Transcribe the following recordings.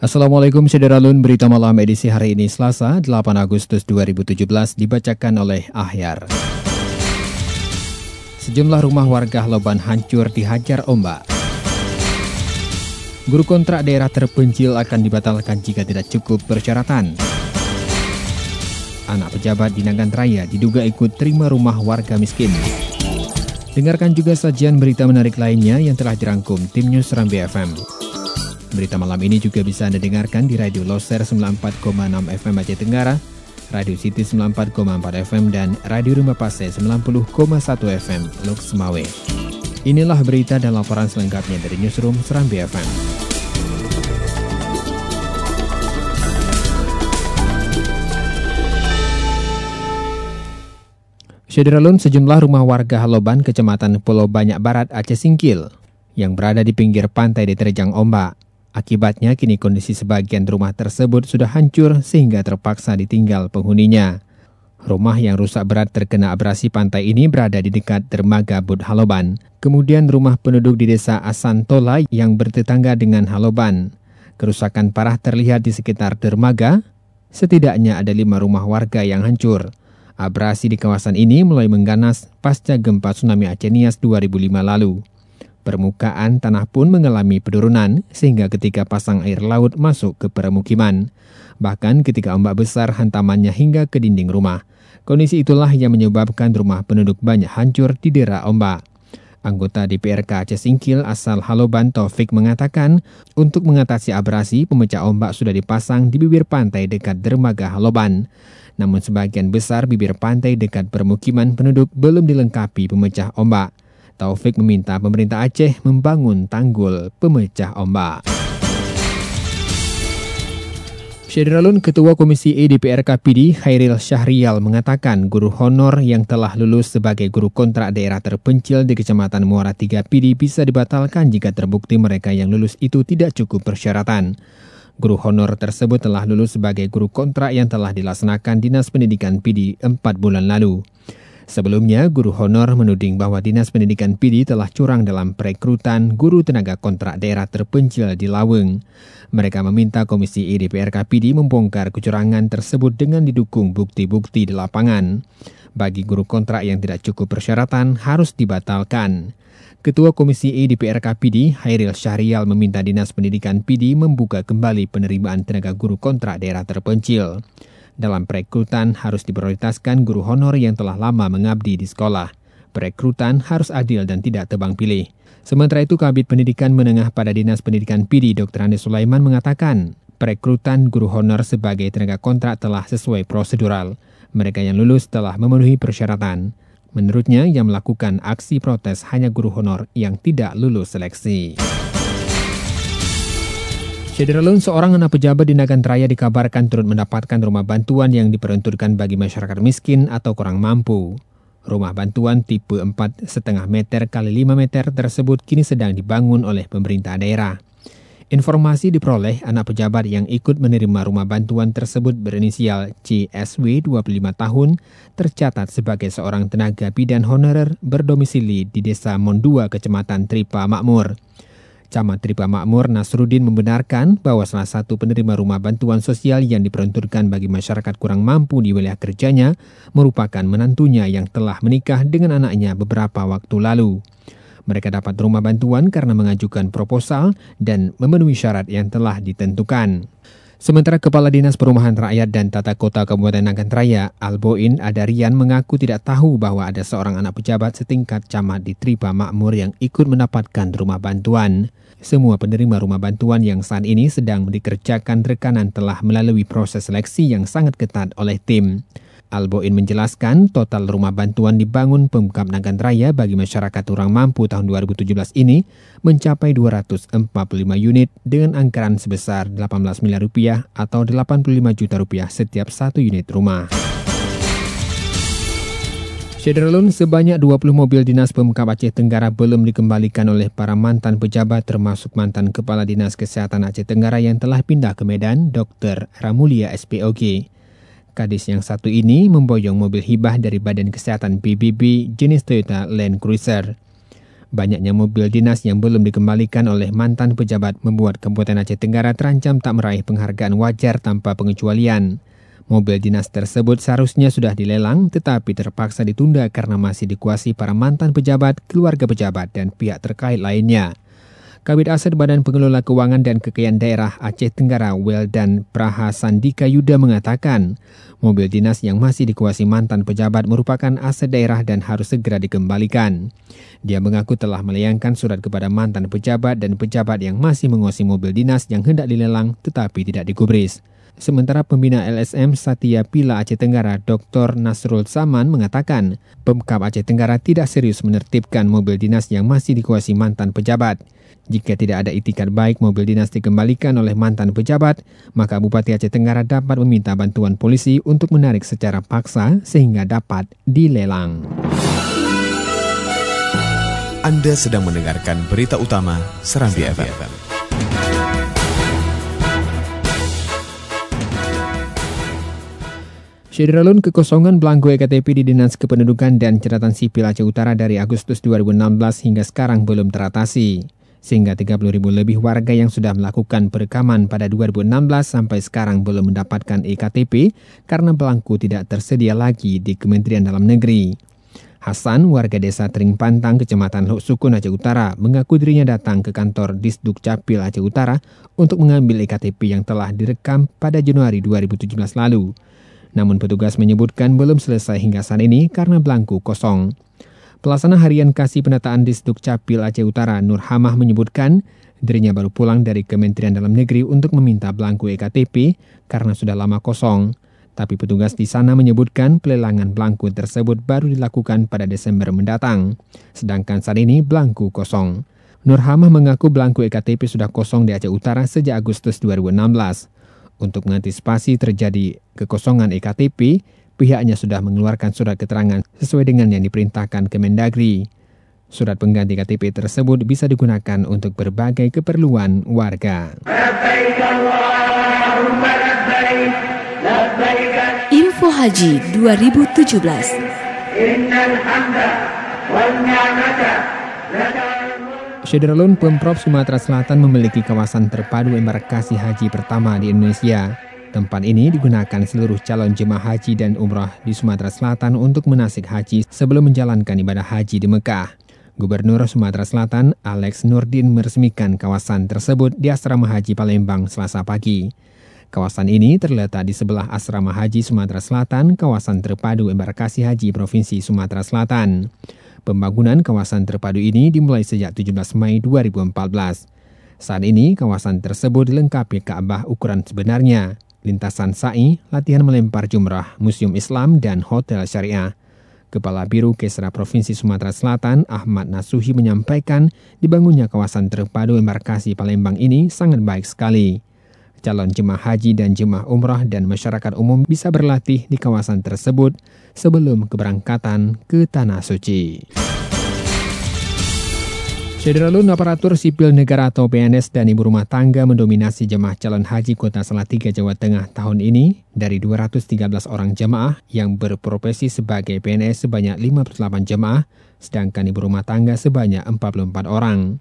Assalamualaikum Sederalun, berita malam edisi hari ini Selasa 8 Agustus 2017 dibacakan oleh Ahyar. Sejumlah rumah warga Loban hancur dihajar ombak. Guru kontrak daerah terpencil akan dibatalkan jika tidak cukup persyaratan. Anak pejabat di Nagan Raya diduga ikut terima rumah warga miskin. Dengarkan juga sajian berita menarik lainnya yang telah dirangkum tim News Rambi FM. Berita malam ini juga bisa Anda dengarkan di Radio Loser 94,6 FM Aceh Tenggara, Radio City 94,4 FM, dan Radio Rumah Pase 90,1 FM Lok Semawe. Inilah berita dan laporan selengkapnya dari Newsroom Serambi FM. Syederalun sejumlah rumah warga Haloban, Kecamatan Pulau Banyak Barat, Aceh Singkil, yang berada di pinggir pantai diterjang ombak. Akibatnya kini kondisi sebagian rumah tersebut sudah hancur sehingga terpaksa ditinggal penghuninya. Rumah yang rusak berat terkena abrasi pantai ini berada di dekat dermaga Bud Haloban. Kemudian rumah penduduk di desa Asantola yang bertetangga dengan Haloban. Kerusakan parah terlihat di sekitar dermaga. Setidaknya ada lima rumah warga yang hancur. Abrasi di kawasan ini mulai mengganas pasca gempa tsunami Aceh 2005 lalu. Permukaan tanah pun mengalami penurunan sehingga ketika pasang air laut masuk ke permukiman. Bahkan ketika ombak besar hantamannya hingga ke dinding rumah. Kondisi itulah yang menyebabkan rumah penduduk banyak hancur di dera ombak. Anggota DPRK Aceh Singkil asal Haloban Taufik mengatakan, untuk mengatasi abrasi, pemecah ombak sudah dipasang di bibir pantai dekat dermaga Haloban. Namun sebagian besar bibir pantai dekat permukiman penduduk belum dilengkapi pemecah ombak. Taufik meminta pemerintah Aceh membangun tanggul pemecah ombak. Syederalun Ketua Komisi E DPR KPD Khairil Syahrial mengatakan guru honor yang telah lulus sebagai guru kontrak daerah terpencil di Kecamatan Muara 3 PD bisa dibatalkan jika terbukti mereka yang lulus itu tidak cukup persyaratan. Guru honor tersebut telah lulus sebagai guru kontrak yang telah dilaksanakan Dinas Pendidikan PD 4 bulan lalu. Sebelumnya, guru honor menuding bahwa Dinas Pendidikan PD telah curang dalam perekrutan guru tenaga kontrak daerah terpencil di Laweng. Mereka meminta Komisi IDPRK PD membongkar kecurangan tersebut dengan didukung bukti-bukti di lapangan. Bagi guru kontrak yang tidak cukup persyaratan harus dibatalkan. Ketua Komisi E DPRK PD, Hairil Syahrial meminta Dinas Pendidikan PD membuka kembali penerimaan tenaga guru kontrak daerah terpencil. Dalam perekrutan harus diprioritaskan guru honor yang telah lama mengabdi di sekolah. Perekrutan harus adil dan tidak tebang pilih. Sementara itu, Kabit Pendidikan Menengah pada Dinas Pendidikan PD Dr. Andi Sulaiman mengatakan, perekrutan guru honor sebagai tenaga kontrak telah sesuai prosedural. Mereka yang lulus telah memenuhi persyaratan. Menurutnya, yang melakukan aksi protes hanya guru honor yang tidak lulus seleksi. Syederalun, seorang anak pejabat di Nagan Raya dikabarkan turut mendapatkan rumah bantuan yang diperuntukkan bagi masyarakat miskin atau kurang mampu. Rumah bantuan tipe 4,5 meter kali 5 meter tersebut kini sedang dibangun oleh pemerintah daerah. Informasi diperoleh anak pejabat yang ikut menerima rumah bantuan tersebut berinisial CSW 25 tahun tercatat sebagai seorang tenaga bidan honorer berdomisili di Desa Mondua, Kecamatan Tripa Makmur. Camat Tripa Makmur Nasrudin membenarkan bahwa salah satu penerima rumah bantuan sosial yang diperuntukkan bagi masyarakat kurang mampu di wilayah kerjanya merupakan menantunya yang telah menikah dengan anaknya beberapa waktu lalu. Mereka dapat rumah bantuan karena mengajukan proposal dan memenuhi syarat yang telah ditentukan. Sementara Kepala Dinas Perumahan Rakyat dan Tata Kota Kabupaten Nagan Raya, Alboin Adarian mengaku tidak tahu bahwa ada seorang anak pejabat setingkat camat di Tripa Makmur yang ikut mendapatkan rumah bantuan. Semua penerima rumah bantuan yang saat ini sedang dikerjakan rekanan telah melalui proses seleksi yang sangat ketat oleh tim. Alboin menjelaskan total rumah bantuan dibangun Pemkap Nagan Raya bagi masyarakat kurang mampu tahun 2017 ini mencapai 245 unit dengan anggaran sebesar 18 miliar rupiah atau 85 juta rupiah setiap satu unit rumah. Syederalun sebanyak 20 mobil dinas Pemkap Aceh Tenggara belum dikembalikan oleh para mantan pejabat termasuk mantan Kepala Dinas Kesehatan Aceh Tenggara yang telah pindah ke Medan, Dr. Ramulia SPOG. Kadis yang satu ini memboyong mobil hibah dari Badan Kesehatan PBB jenis Toyota Land Cruiser. Banyaknya mobil dinas yang belum dikembalikan oleh mantan pejabat membuat Kabupaten Aceh Tenggara terancam tak meraih penghargaan wajar tanpa pengecualian. Mobil dinas tersebut seharusnya sudah dilelang tetapi terpaksa ditunda karena masih dikuasai para mantan pejabat, keluarga pejabat, dan pihak terkait lainnya. Kabit Aset Badan Pengelola Keuangan dan Kekayaan Daerah Aceh Tenggara Weldan Praha Sandika Yuda mengatakan, mobil dinas yang masih dikuasai mantan pejabat merupakan aset daerah dan harus segera dikembalikan. Dia mengaku telah melayangkan surat kepada mantan pejabat dan pejabat yang masih menguasai mobil dinas yang hendak dilelang tetapi tidak digubris. Sementara pembina LSM Satya Pila Aceh Tenggara Dr. Nasrul Saman mengatakan, Pemkap Aceh Tenggara tidak serius menertibkan mobil dinas yang masih dikuasai mantan pejabat. Jika tidak ada itikat baik mobil dinas dikembalikan oleh mantan pejabat, maka Bupati Aceh Tenggara dapat meminta bantuan polisi untuk menarik secara paksa sehingga dapat dilelang. Anda sedang mendengarkan berita utama Serambi FM. Syederalun kekosongan belangko EKTP di Dinas Kependudukan dan Catatan Sipil Aceh Utara dari Agustus 2016 hingga sekarang belum teratasi sehingga 30 ribu lebih warga yang sudah melakukan perekaman pada 2016 sampai sekarang belum mendapatkan EKTP karena belangku tidak tersedia lagi di Kementerian Dalam Negeri. Hasan, warga desa Tering Pantang, Kecamatan Lok Sukun, Aceh Utara, mengaku dirinya datang ke kantor Disduk Capil Aceh Utara untuk mengambil EKTP yang telah direkam pada Januari 2017 lalu. Namun petugas menyebutkan belum selesai hingga saat ini karena belangku kosong. Pelaksana Harian Kasih Penataan Disduk Capil Aceh Utara Nur Hamah menyebutkan dirinya baru pulang dari Kementerian Dalam Negeri untuk meminta belangku EKTP karena sudah lama kosong. Tapi petugas di sana menyebutkan pelelangan belangku tersebut baru dilakukan pada Desember mendatang. Sedangkan saat ini belangku kosong. Nur Hamah mengaku belangku EKTP sudah kosong di Aceh Utara sejak Agustus 2016. Untuk mengantisipasi terjadi kekosongan EKTP, pihaknya sudah mengeluarkan surat keterangan sesuai dengan yang diperintahkan Kemendagri. Surat pengganti KTP tersebut bisa digunakan untuk berbagai keperluan warga. Info Haji 2017 Syederalun Pemprov Sumatera Selatan memiliki kawasan terpadu embarkasi haji pertama di Indonesia. Tempat ini digunakan seluruh calon jemaah haji dan umrah di Sumatera Selatan untuk menasik haji sebelum menjalankan ibadah haji di Mekah. Gubernur Sumatera Selatan Alex Nurdin meresmikan kawasan tersebut di Asrama Haji Palembang selasa pagi. Kawasan ini terletak di sebelah Asrama Haji Sumatera Selatan, kawasan terpadu embarkasi haji Provinsi Sumatera Selatan. Pembangunan kawasan terpadu ini dimulai sejak 17 Mei 2014. Saat ini, kawasan tersebut dilengkapi Ka'bah ukuran sebenarnya, lintasan sa'i, latihan melempar jumrah, museum Islam, dan hotel syariah. Kepala Biru Kesra Provinsi Sumatera Selatan, Ahmad Nasuhi menyampaikan dibangunnya kawasan terpadu embarkasi Palembang ini sangat baik sekali. Calon jemaah haji dan jemaah umrah dan masyarakat umum bisa berlatih di kawasan tersebut sebelum keberangkatan ke Tanah Suci. Syederalun aparatur sipil negara atau PNS dan ibu rumah tangga mendominasi jemaah calon haji kota Salatiga, Jawa Tengah tahun ini dari 213 orang jemaah yang berprofesi sebagai PNS sebanyak 58 jemaah, sedangkan ibu rumah tangga sebanyak 44 orang.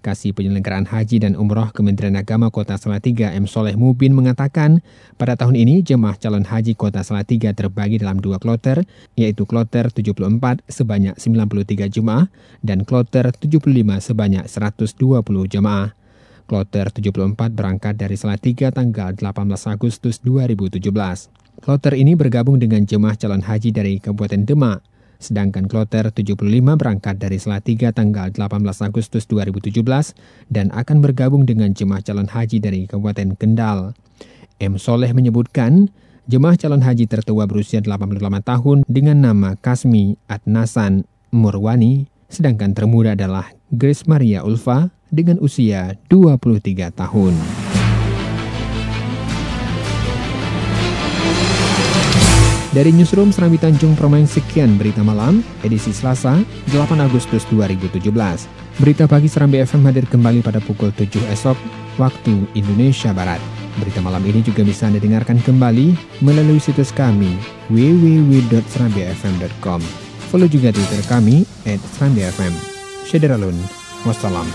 Kasih Penyelenggaraan Haji dan Umroh Kementerian Agama Kota Salatiga M. Soleh Mubin mengatakan, pada tahun ini jemaah calon haji Kota Salatiga terbagi dalam dua kloter, yaitu kloter 74 sebanyak 93 jemaah dan kloter 75 sebanyak 120 jemaah. Kloter 74 berangkat dari Salatiga tanggal 18 Agustus 2017. Kloter ini bergabung dengan jemaah calon haji dari Kabupaten Demak, Sedangkan kloter 75 berangkat dari Salatiga tanggal 18 Agustus 2017 dan akan bergabung dengan jemaah calon haji dari Kabupaten Kendal. M. Soleh menyebutkan, Jemaah calon haji tertua berusia 88 tahun dengan nama Kasmi Adnasan Murwani, sedangkan termuda adalah Grace Maria Ulfa dengan usia 23 tahun. Dari Newsroom Serambi Tanjung Permain sekian berita malam, edisi Selasa, 8 Agustus 2017. Berita pagi Serambi FM hadir kembali pada pukul 7 esok, waktu Indonesia Barat. Berita malam ini juga bisa Anda dengarkan kembali melalui situs kami www.serambifm.com. Follow juga Twitter kami at Serambi FM. Wassalam.